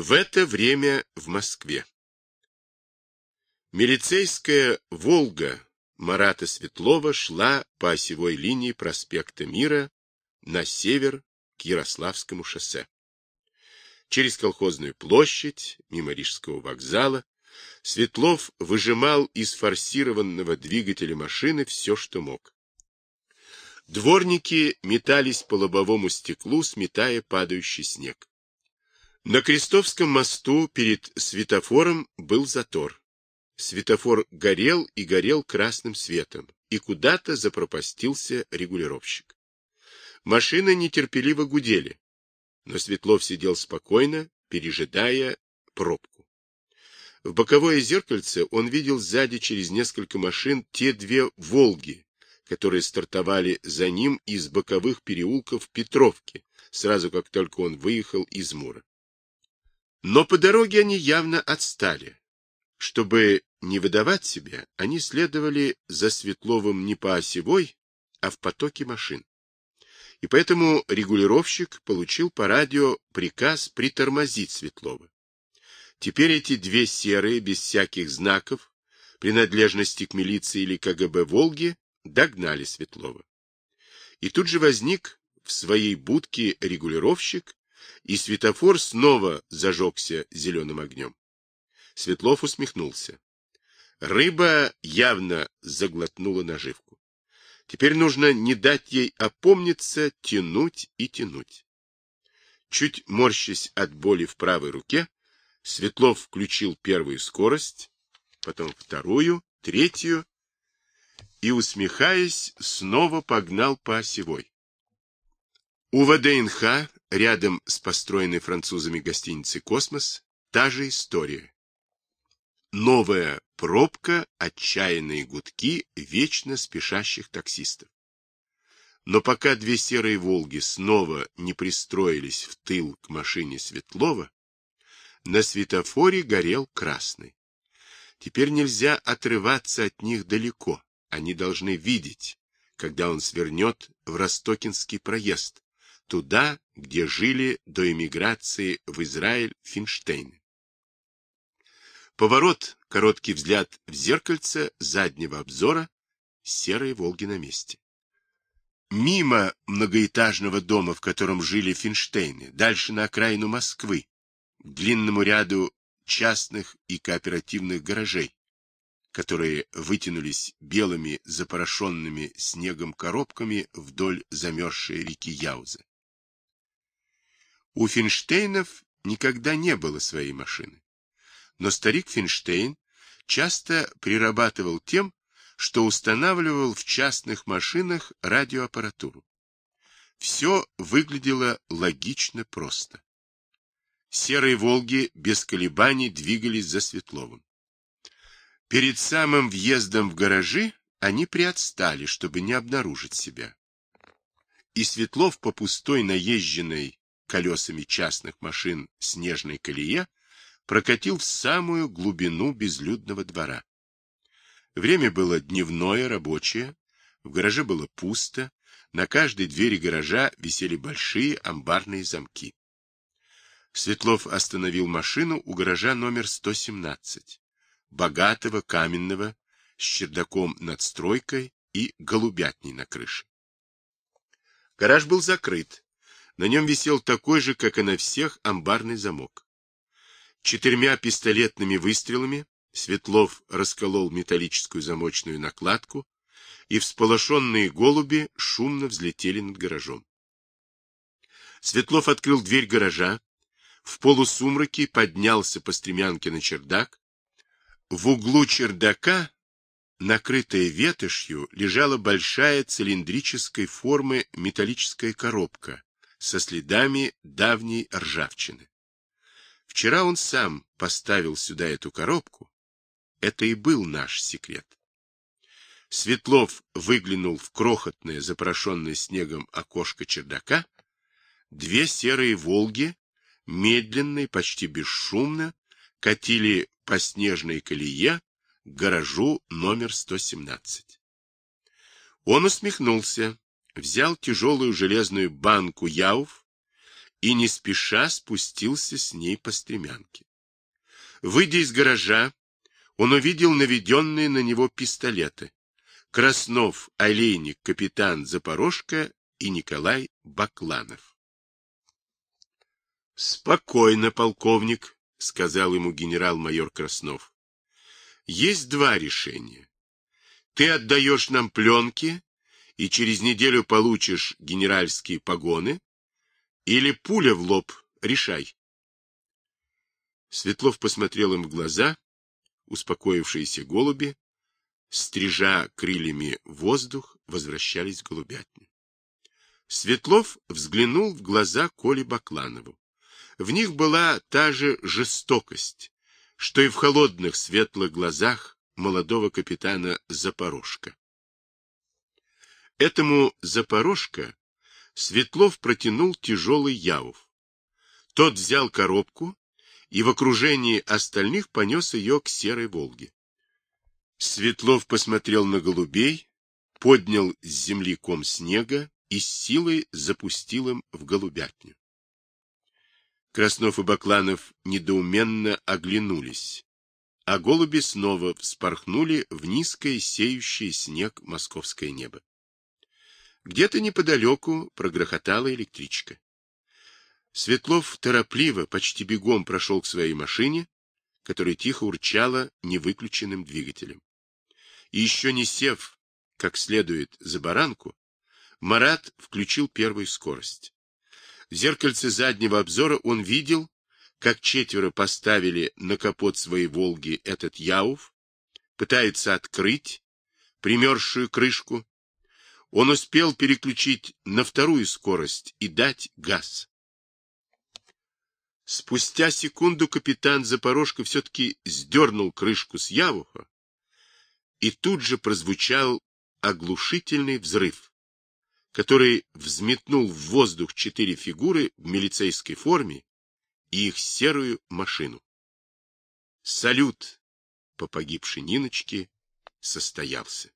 В это время в Москве. Милицейская «Волга» Марата Светлова шла по осевой линии проспекта Мира на север к Ярославскому шоссе. Через колхозную площадь, мимо Рижского вокзала, Светлов выжимал из форсированного двигателя машины все, что мог. Дворники метались по лобовому стеклу, сметая падающий снег. На Крестовском мосту перед светофором был затор. Светофор горел и горел красным светом, и куда-то запропастился регулировщик. Машины нетерпеливо гудели, но Светлов сидел спокойно, пережидая пробку. В боковое зеркальце он видел сзади через несколько машин те две «Волги», которые стартовали за ним из боковых переулков Петровки, сразу как только он выехал из Мура. Но по дороге они явно отстали. Чтобы не выдавать себя, они следовали за Светловым не по осевой, а в потоке машин. И поэтому регулировщик получил по радио приказ притормозить Светлова. Теперь эти две серые, без всяких знаков, принадлежности к милиции или КГБ «Волги», догнали Светлова. И тут же возник в своей будке регулировщик и светофор снова зажегся зеленым огнем. Светлов усмехнулся. Рыба явно заглотнула наживку. Теперь нужно не дать ей опомниться, тянуть и тянуть. Чуть морщась от боли в правой руке, Светлов включил первую скорость, потом вторую, третью и, усмехаясь, снова погнал по осевой. У ВДНХ Рядом с построенной французами гостиницей «Космос» та же история. Новая пробка, отчаянные гудки вечно спешащих таксистов. Но пока две серые «Волги» снова не пристроились в тыл к машине Светлова, на светофоре горел красный. Теперь нельзя отрываться от них далеко. Они должны видеть, когда он свернет в Ростокинский проезд, туда, где жили до эмиграции в Израиль Финштейны. Поворот, короткий взгляд в зеркальце заднего обзора, серые «Волги» на месте. Мимо многоэтажного дома, в котором жили Финштейны, дальше на окраину Москвы, к длинному ряду частных и кооперативных гаражей, которые вытянулись белыми запорошенными снегом коробками вдоль замерзшей реки Яузы. У Финштейнов никогда не было своей машины. Но старик Финштейн часто прирабатывал тем, что устанавливал в частных машинах радиоаппаратуру. Все выглядело логично просто. Серые «Волги» без колебаний двигались за Светловым. Перед самым въездом в гаражи они приотстали, чтобы не обнаружить себя. И Светлов по пустой наезженной колесами частных машин снежной колее, прокатил в самую глубину безлюдного двора. Время было дневное, рабочее, в гараже было пусто, на каждой двери гаража висели большие амбарные замки. Светлов остановил машину у гаража номер 117, богатого, каменного, с чердаком над стройкой и голубятней на крыше. Гараж был закрыт, на нем висел такой же, как и на всех, амбарный замок. Четырьмя пистолетными выстрелами Светлов расколол металлическую замочную накладку, и всполошенные голуби шумно взлетели над гаражом. Светлов открыл дверь гаража, в полусумраке поднялся по стремянке на чердак. В углу чердака, накрытая ветошью, лежала большая цилиндрической формы металлическая коробка, со следами давней ржавчины. Вчера он сам поставил сюда эту коробку. Это и был наш секрет. Светлов выглянул в крохотное, запорошенное снегом окошко чердака. Две серые «Волги» медленно и почти бесшумно катили по снежной колее к гаражу номер 117. Он усмехнулся взял тяжелую железную банку яув и не спеша спустился с ней по стремянке. Выйдя из гаража, он увидел наведенные на него пистолеты. Краснов, Олейник, капитан Запорожка и Николай Бакланов. «Спокойно, полковник», — сказал ему генерал-майор Краснов. «Есть два решения. Ты отдаешь нам пленки и через неделю получишь генеральские погоны, или пуля в лоб, решай». Светлов посмотрел им в глаза, успокоившиеся голуби, стрижа крыльями воздух, возвращались в голубятню. Светлов взглянул в глаза Коле Бакланову. В них была та же жестокость, что и в холодных светлых глазах молодого капитана Запорожка. Этому Запорожка Светлов протянул тяжелый яув. Тот взял коробку и в окружении остальных понес ее к серой Волге. Светлов посмотрел на голубей, поднял с земли ком снега и с силой запустил им в голубятню. Краснов и Бакланов недоуменно оглянулись, а голуби снова вспорхнули в низкое сеющее снег московское небо. Где-то неподалеку прогрохотала электричка. Светлов торопливо, почти бегом прошел к своей машине, которая тихо урчала невыключенным двигателем. И еще не сев, как следует, за баранку, Марат включил первую скорость. В зеркальце заднего обзора он видел, как четверо поставили на капот своей «Волги» этот Яув, пытаются открыть примерзшую крышку. Он успел переключить на вторую скорость и дать газ. Спустя секунду капитан Запорожка все-таки сдернул крышку с Явуха, и тут же прозвучал оглушительный взрыв который взметнул в воздух четыре фигуры в милицейской форме и их серую машину. Салют по погибшей Ниночке состоялся.